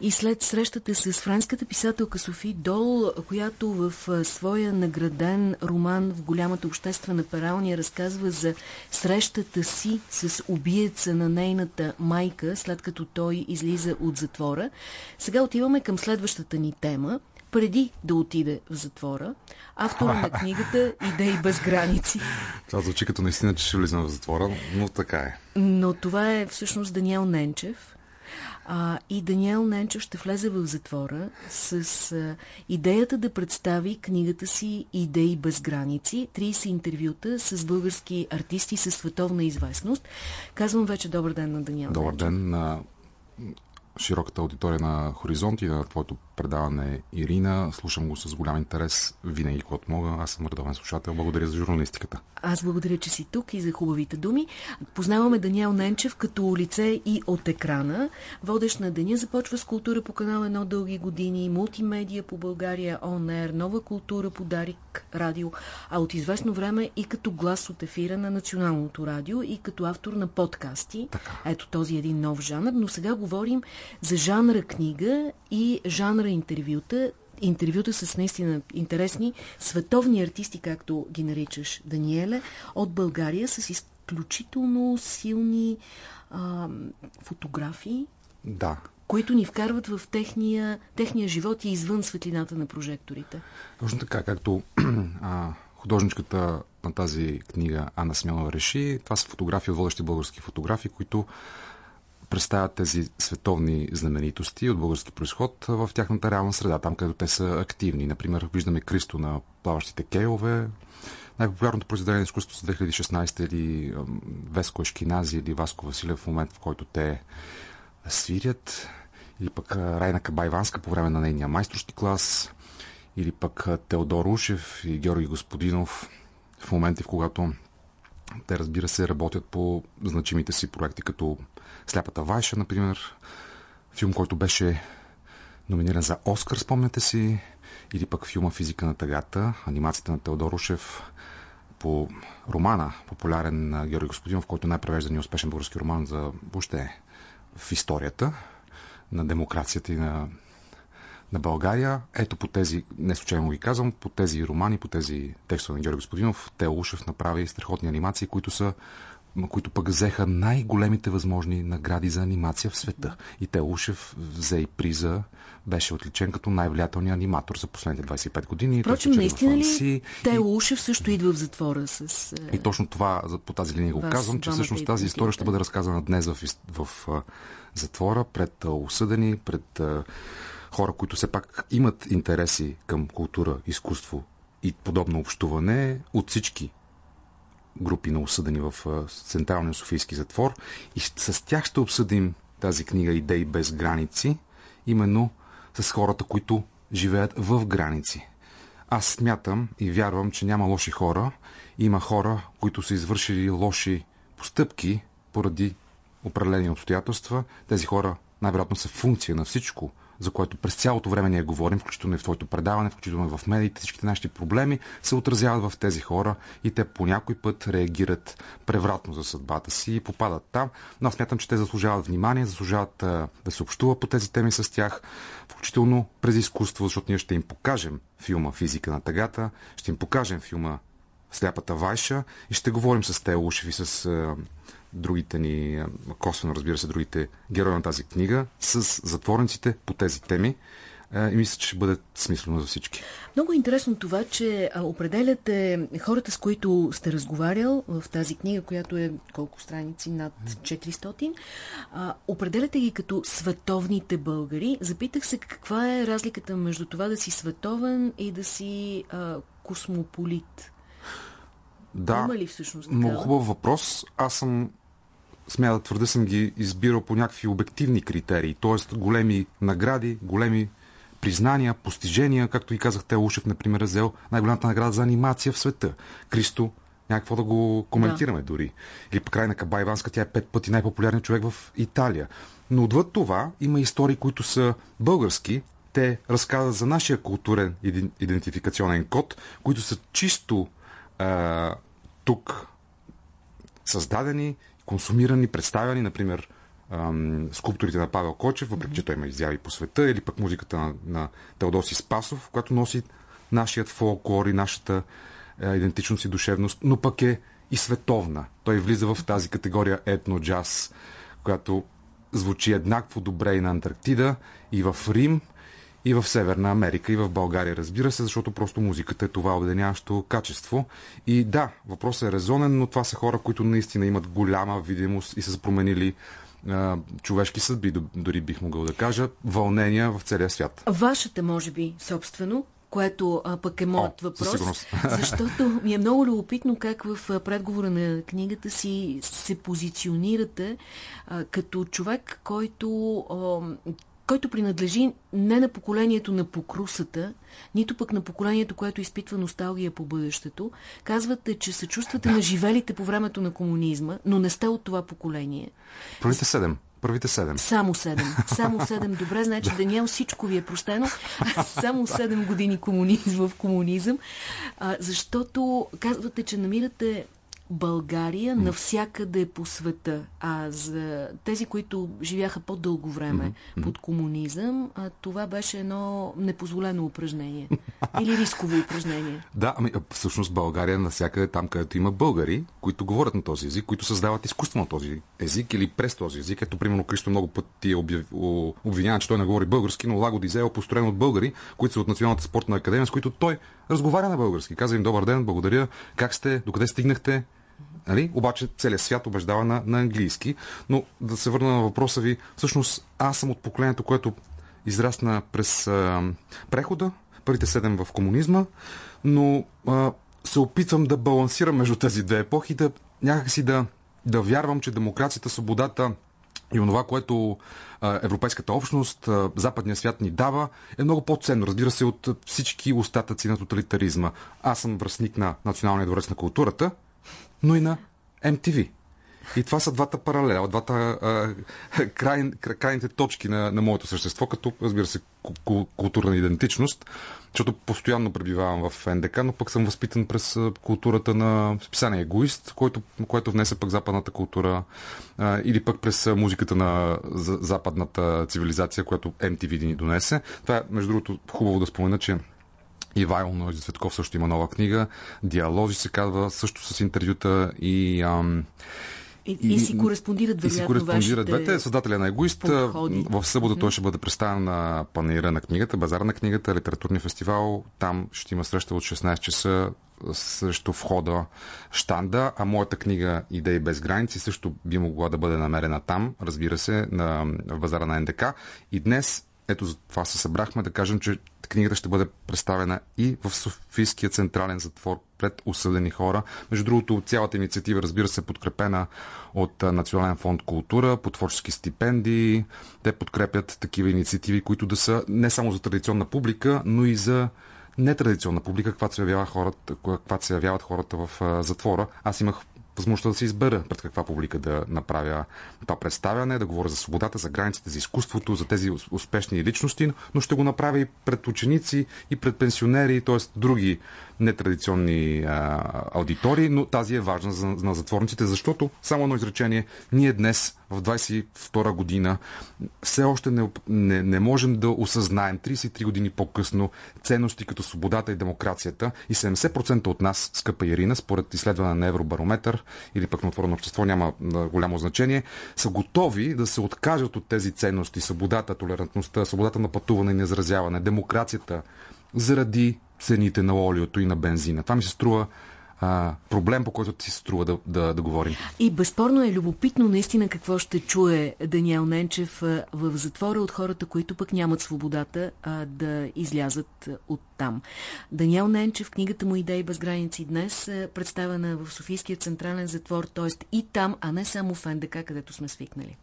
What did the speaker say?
И след срещата с френската писателка Софи Дол, която в своя награден роман в голямата обществена пералния разказва за срещата си с убиеца на нейната майка, след като той излиза от затвора, сега отиваме към следващата ни тема. Преди да отиде в затвора, автора на книгата Идеи без граници. Това звучи като наистина, че ще влизам в затвора, но така е. Но това е всъщност Даниел Ненчев, а, и Даниел Ненчев ще влезе в затвора с а, идеята да представи книгата си Идеи без граници. 30 интервюта с български артисти със световна известност. Казвам вече добър ден на Даниел Добър ден на широката аудитория на Хоризонт и на твоето предаване Ирина. Слушам го с голям интерес винаги, когато мога. Аз съм редовен слушател. Благодаря за журналистиката. Аз благодаря, че си тук и за хубавите думи. Познаваме Даниел Ненчев като лице и от екрана. Водещ на деня започва с култура по канал едно дълги години, мултимедия по България, ОНР, нова култура по Дарик радио, а от известно време и като глас от ефира на Националното радио и като автор на подкасти. Така. Ето този един нов жанр, но сега говорим за жанра книга и жанра интервюта интервюта с наистина интересни световни артисти, както ги наричаш, Даниеле, от България с изключително силни а, фотографии, Да. които ни вкарват в техния, техния живот и извън светлината на прожекторите. Точно така, както а, художничката на тази книга Анна Смелова реши, това са фотографии от водещи български фотографи, които представят тези световни знаменитости от български происход в тяхната реална среда, там където те са активни. Например, виждаме Кристо на плаващите кейове, най-популярното произведение на изкуството за 2016 или Веско Ешкинази или Васко Василев в момент, в който те свирят, или пък Райна Кабайванска по време на нейния майсторски клас, или пък Теодор Ушев и Георги Господинов в моменти, в когато те, разбира се, работят по значимите си проекти, като Сляпата Вайша, например, филм, който беше номиниран за Оскар, спомняте си, или пък филма Физика на тъгата, анимацията на Теодор Ушев по романа, популярен на Георги Господинов, който е най-превеждан и успешен български роман за въобще в историята на демокрацията и на, на България. Ето по тези, не случайно ги казвам, по тези романи, по тези текстове на Георги Господинов, Тео Ушев направи страхотни анимации, които са които пък взеха най-големите възможни награди за анимация в света. И Тео Ушев взе и приза, беше отличен като най-влиятелният аниматор за последните 25 години. Впрочем, наистина в ли Анси. Тео Ушев също идва в затвора с... И точно това, по тази линия го казвам, че всъщност и тази история ще бъде разказана днес в, в, а, затвора, пред осъдени, пред хора, които все пак имат интереси към култура, изкуство и подобно общуване от всички групи на осъдени в Централния Софийски затвор. И с тях ще обсъдим тази книга Идеи без граници, именно с хората, които живеят в граници. Аз смятам и вярвам, че няма лоши хора. Има хора, които са извършили лоши постъпки поради определени обстоятелства. Тези хора най-вероятно са функция на всичко, за което през цялото време ние говорим, включително и в твоето предаване, включително и в медиите, всичките нашите проблеми се отразяват в тези хора и те по някой път реагират превратно за съдбата си и попадат там. Но аз смятам, че те заслужават внимание, заслужават а, да се общува по тези теми с тях, включително през изкуство, защото ние ще им покажем филма Физика на тъгата, ще им покажем филма Сляпата Вайша и ще говорим с Тео Ушев и с другите ни, косвено разбира се, другите герои на тази книга, с затворниците по тези теми. А, и мисля, че ще бъде смислено за всички. Много е интересно това, че определяте хората, с които сте разговарял в тази книга, която е колко страници? Над 400. А, определяте ги като световните българи. Запитах се каква е разликата между това да си световен и да си а, космополит. Да, Има ли всъщност много такава? хубав въпрос. Аз съм смея да твърда, съм ги избирал по някакви обективни критерии, т.е. големи награди, големи признания, постижения, както и казах, Тео Ушев, например, е взел най-голямата награда за анимация в света. Кристо, някакво да го коментираме да. дори. Или по край на Кабайванска, тя е пет пъти най-популярният човек в Италия. Но отвъд това има истории, които са български. Те разказват за нашия културен идентификационен код, които са чисто а, тук създадени, консумирани, представяни, например, скулптурите на Павел Кочев, въпреки че той има изяви по света, или пък музиката на, на Теодоси Спасов, която носи нашият фолклор и нашата а, идентичност и душевност, но пък е и световна. Той влиза в тази категория етно-джаз, която звучи еднакво добре и на Антарктида, и в Рим, и в Северна Америка, и в България, разбира се, защото просто музиката е това обединяващо качество. И да, въпросът е резонен, но това са хора, които наистина имат голяма видимост и са променили а, човешки съдби, дори бих могъл да кажа, вълнения в целия свят. Вашата, може би, собствено, което а, пък е моят О, въпрос, защото ми е много любопитно как в предговора на книгата си се позиционирате а, като човек, който а, който принадлежи не на поколението на покрусата, нито пък на поколението, което изпитва носталгия по бъдещето. Казвате, че се чувствате на живелите по времето на комунизма, но не сте от това поколение. Първите седем. Първите седем. Само седем. Само седем. Добре, значи Даниел всичко ви е простено. Само седем години комунизм в комунизъм. А, защото казвате, че намирате България mm. навсякъде по света. А за тези, които живяха по-дълго време mm -hmm. под комунизъм, а, това беше едно непозволено упражнение. Или рисково упражнение. Да, ами всъщност България навсякъде там, където има българи, които говорят на този език, които създават изкуство на този език или през този език. Ето, примерно, Кристо много пъти е обвинява, че той не говори български, но Лаго Дизел е построен от българи, които са от Националната спортна академия, с които той разговаря на български. Каза им добър ден, благодаря, как сте, докъде стигнахте, Нали? Обаче целият свят убеждава на, на английски. Но да се върна на въпроса ви, всъщност аз съм от поколението, което израсна през а, прехода, първите седем в комунизма, но а, се опитвам да балансирам между тези две епохи, да някакси да, да вярвам, че демокрацията, свободата и това, което а, Европейската общност, а, западния свят ни дава, е много по-ценно, разбира се, от всички остатъци на тоталитаризма. Аз съм връзник на Националния дворец на културата, но и на MTV. И това са двата паралела, двата а, край, крайните точки на, на моето същество, като, разбира се, културна идентичност, защото постоянно пребивавам в НДК, но пък съм възпитан през културата на списание Егоист, който, което внесе пък западната култура, а, или пък през музиката на западната цивилизация, която MTV ни донесе. Това е, между другото, хубаво да спомена, че Ивайло Нойзи Цветков също има нова книга. Диалози се казва също с интервюта и... Ам, и, и, и си кореспондират, и си кореспондират двете. Създателя на Егоист. Подходи. В събота mm-hmm. той ще бъде представен на панера на книгата, базара на книгата, литературния фестивал. Там ще има среща от 16 часа срещу входа штанда, а моята книга Идеи без граници също би могла да бъде намерена там, разбира се, на, в базара на НДК. И днес ето за това се събрахме да кажем, че книгата ще бъде представена и в Софийския централен затвор пред осъдени хора. Между другото, цялата инициатива, разбира се, е подкрепена от Национален фонд култура, по творчески стипендии. Те подкрепят такива инициативи, които да са не само за традиционна публика, но и за нетрадиционна публика, каквато се, явява хората, каквато се явяват хората в затвора. Аз имах възможността да се избера пред каква публика да направя това представяне, да говоря за свободата, за границите, за изкуството, за тези успешни личности, но ще го направя и пред ученици, и пред пенсионери, т.е. други нетрадиционни а, аудитории, но тази е важна за, на затворниците, защото, само едно изречение, ние днес, в 22 година, все още не, не, не можем да осъзнаем 33 години по-късно ценности като свободата и демокрацията и 70% от нас, скъпа Ирина, според изследване на Евробарометър или пък на отворено общество, няма голямо значение, са готови да се откажат от тези ценности, свободата, толерантността, свободата на пътуване и на изразяване, демокрацията, заради цените на олиото и на бензина. Това ми се струва а, проблем, по който ти се струва да, да, да говорим. И безспорно е любопитно наистина какво ще чуе Даниел Ненчев в затвора от хората, които пък нямат свободата а, да излязат от там. Даниел Ненчев, книгата му Идеи без граници днес представена в Софийския централен затвор, т.е. и там, а не само в НДК, където сме свикнали.